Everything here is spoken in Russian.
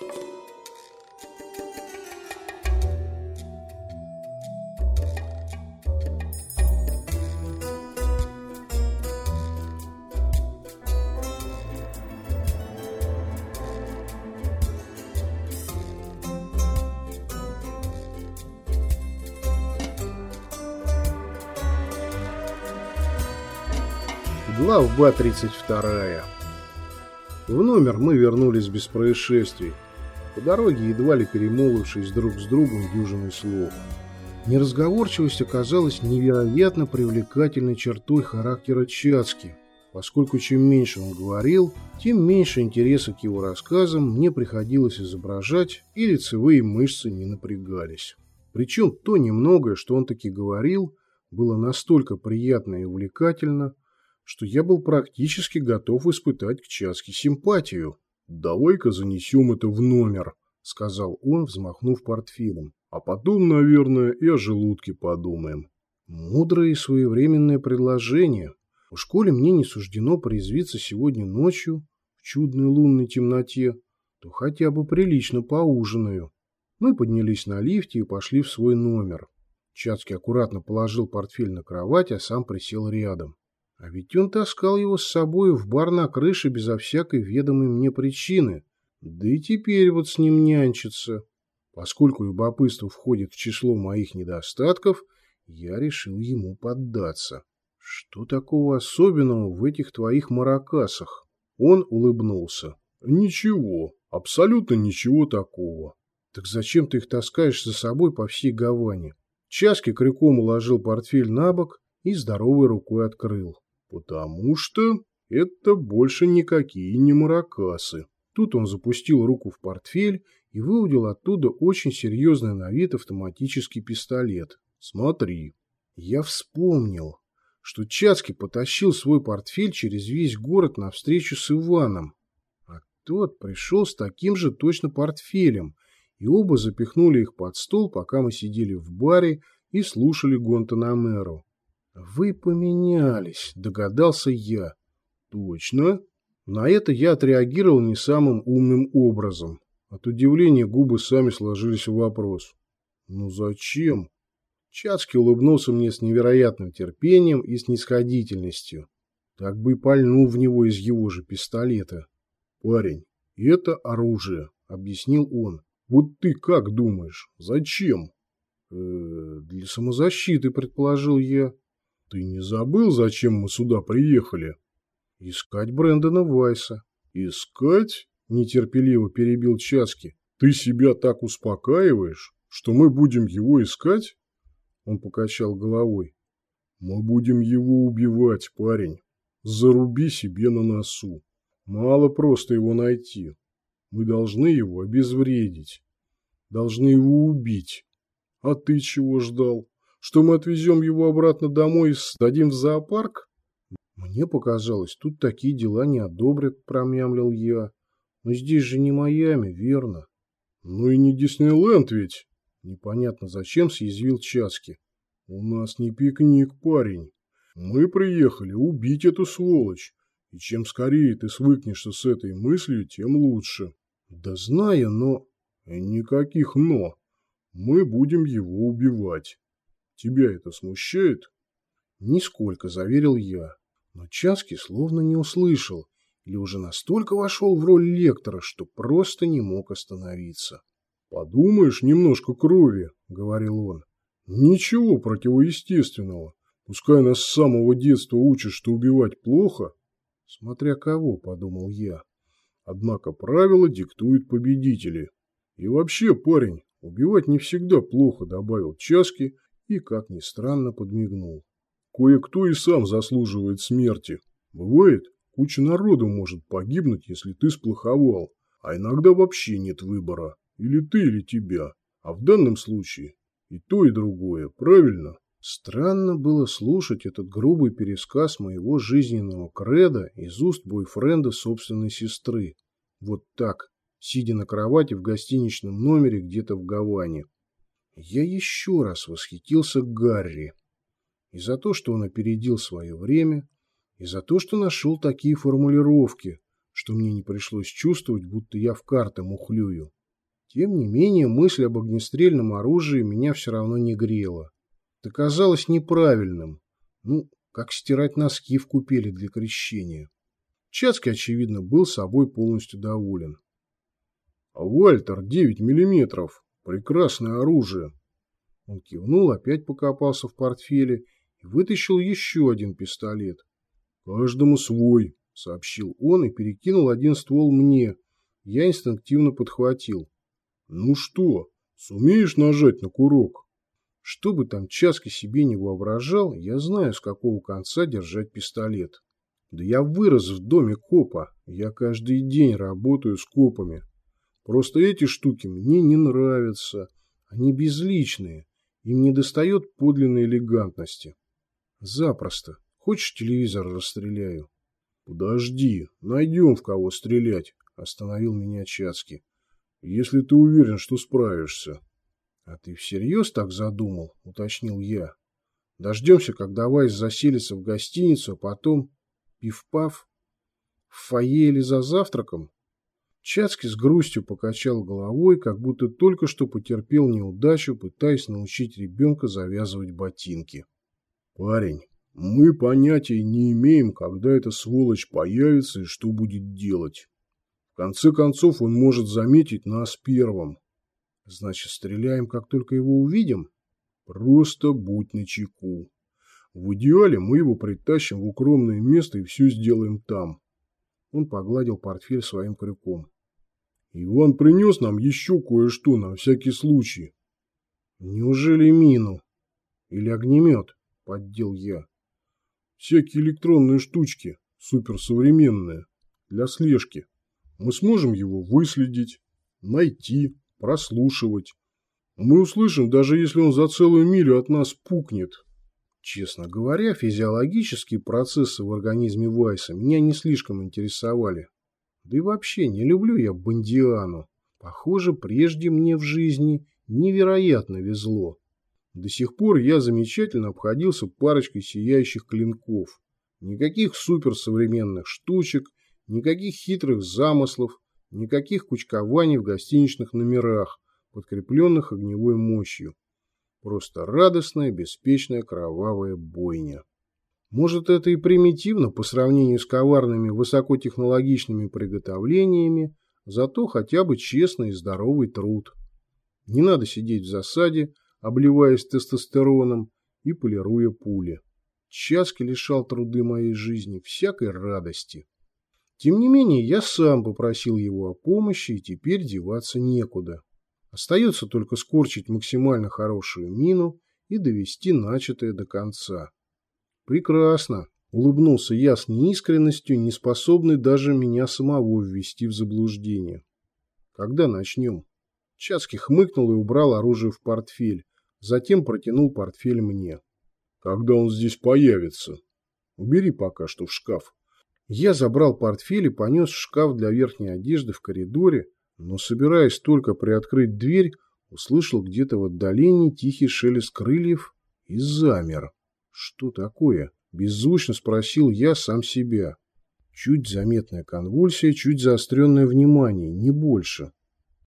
Глава 32. В номер мы вернулись без происшествий. По дороге едва ли перемолвившись друг с другом дюжиной слов. Неразговорчивость оказалась невероятно привлекательной чертой характера Чацки, поскольку чем меньше он говорил, тем меньше интереса к его рассказам мне приходилось изображать, и лицевые мышцы не напрягались. Причем то немногое, что он таки говорил, было настолько приятно и увлекательно, что я был практически готов испытать к Часке симпатию. «Давай-ка занесем это в номер», — сказал он, взмахнув портфелем. «А потом, наверное, и о желудке подумаем». Мудрое и своевременное предложение. В школе мне не суждено порезвиться сегодня ночью в чудной лунной темноте, то хотя бы прилично поужинаю. Мы поднялись на лифте и пошли в свой номер. Чацкий аккуратно положил портфель на кровать, а сам присел рядом. А ведь он таскал его с собой в бар на крыше безо всякой ведомой мне причины. Да и теперь вот с ним нянчится. Поскольку любопытство входит в число моих недостатков, я решил ему поддаться. Что такого особенного в этих твоих маракасах? Он улыбнулся. Ничего, абсолютно ничего такого. Так зачем ты их таскаешь за собой по всей Гаване? Часки крюком уложил портфель на бок и здоровой рукой открыл. Потому что это больше никакие не маракасы. Тут он запустил руку в портфель и выудил оттуда очень серьезный на вид автоматический пистолет. Смотри. Я вспомнил, что Чацкий потащил свой портфель через весь город навстречу с Иваном. А тот пришел с таким же точно портфелем, и оба запихнули их под стол, пока мы сидели в баре и слушали Гонтанамеру. «Вы поменялись», — догадался я. «Точно?» На это я отреагировал не самым умным образом. От удивления губы сами сложились в вопрос. «Ну зачем?» Чацкий улыбнулся мне с невероятным терпением и снисходительностью. Так бы и пальнул в него из его же пистолета. «Парень, это оружие», — объяснил он. «Вот ты как думаешь, зачем?» «Э «Для самозащиты», — предположил я. Ты не забыл, зачем мы сюда приехали? Искать Брэндона Вайса. Искать? Нетерпеливо перебил Часки. Ты себя так успокаиваешь, что мы будем его искать? Он покачал головой. Мы будем его убивать, парень. Заруби себе на носу. Мало просто его найти. Мы должны его обезвредить. Должны его убить. А ты чего ждал? Что мы отвезем его обратно домой и сдадим в зоопарк? Мне показалось, тут такие дела не одобрят, промямлил я. Но здесь же не Майами, верно? Ну и не Диснейленд ведь. Непонятно зачем съязвил Часки. У нас не пикник, парень. Мы приехали убить эту сволочь. И чем скорее ты свыкнешься с этой мыслью, тем лучше. Да знаю, но... Никаких «но». Мы будем его убивать. Тебя это смущает? Нисколько, заверил я. Но Часки словно не услышал или уже настолько вошел в роль лектора, что просто не мог остановиться. «Подумаешь, немножко крови», — говорил он. «Ничего противоестественного. Пускай нас с самого детства учат, что убивать плохо». «Смотря кого», — подумал я. «Однако правила диктуют победители. И вообще, парень, убивать не всегда плохо», — добавил Часки и, как ни странно, подмигнул. Кое-кто и сам заслуживает смерти. Бывает, куча народу может погибнуть, если ты сплоховал, а иногда вообще нет выбора. Или ты, или тебя. А в данном случае и то, и другое, правильно? Странно было слушать этот грубый пересказ моего жизненного креда из уст бойфренда собственной сестры. Вот так, сидя на кровати в гостиничном номере где-то в Гаване. Я еще раз восхитился Гарри. И за то, что он опередил свое время, и за то, что нашел такие формулировки, что мне не пришлось чувствовать, будто я в карты мухлюю. Тем не менее, мысль об огнестрельном оружии меня все равно не грела. Это казалось неправильным. Ну, как стирать носки в купели для крещения. Чацкий, очевидно, был собой полностью доволен. А Вальтер 9 миллиметров. Прекрасное оружие. Он кивнул, опять покопался в портфеле и вытащил еще один пистолет. Каждому свой, сообщил он и перекинул один ствол мне. Я инстинктивно подхватил. Ну что, сумеешь нажать на курок? Что бы там Часки себе не воображал, я знаю, с какого конца держать пистолет. Да я вырос в доме копа, я каждый день работаю с копами. Просто эти штуки мне не нравятся, они безличные, им не достает подлинной элегантности. Запросто. Хочешь, телевизор расстреляю? Подожди, найдем в кого стрелять, остановил меня Чацкий. Если ты уверен, что справишься. А ты всерьез так задумал, уточнил я. Дождемся, когда Вайс заселится в гостиницу, а потом пиф-паф в фойе или за завтраком. Чацкий с грустью покачал головой, как будто только что потерпел неудачу, пытаясь научить ребенка завязывать ботинки. «Парень, мы понятия не имеем, когда эта сволочь появится и что будет делать. В конце концов, он может заметить нас первым. Значит, стреляем, как только его увидим? Просто будь начеку. В идеале мы его притащим в укромное место и все сделаем там. Он погладил портфель своим крюком. Иван принес нам еще кое-что на всякий случай. Неужели мину? Или огнемет? Поддел я. Всякие электронные штучки, суперсовременные, для слежки. Мы сможем его выследить, найти, прослушивать. Мы услышим, даже если он за целую милю от нас пукнет. Честно говоря, физиологические процессы в организме Вайса меня не слишком интересовали. Да и вообще не люблю я Бондиану. Похоже, прежде мне в жизни невероятно везло. До сих пор я замечательно обходился парочкой сияющих клинков. Никаких суперсовременных штучек, никаких хитрых замыслов, никаких кучкований в гостиничных номерах, подкрепленных огневой мощью. Просто радостная, беспечная кровавая бойня. Может, это и примитивно по сравнению с коварными высокотехнологичными приготовлениями, зато хотя бы честный и здоровый труд. Не надо сидеть в засаде, обливаясь тестостероном и полируя пули. Часки лишал труды моей жизни всякой радости. Тем не менее, я сам попросил его о помощи, и теперь деваться некуда. Остается только скорчить максимально хорошую мину и довести начатое до конца. Прекрасно, улыбнулся я с неискренностью, не способный даже меня самого ввести в заблуждение. Когда начнем? Часки хмыкнул и убрал оружие в портфель, затем протянул портфель мне. Когда он здесь появится? Убери пока что в шкаф. Я забрал портфель и понес в шкаф для верхней одежды в коридоре, но, собираясь только приоткрыть дверь, услышал где-то в отдалении тихий шелест крыльев и замер. Что такое? Беззвучно спросил я сам себя. Чуть заметная конвульсия, чуть заостренное внимание, не больше.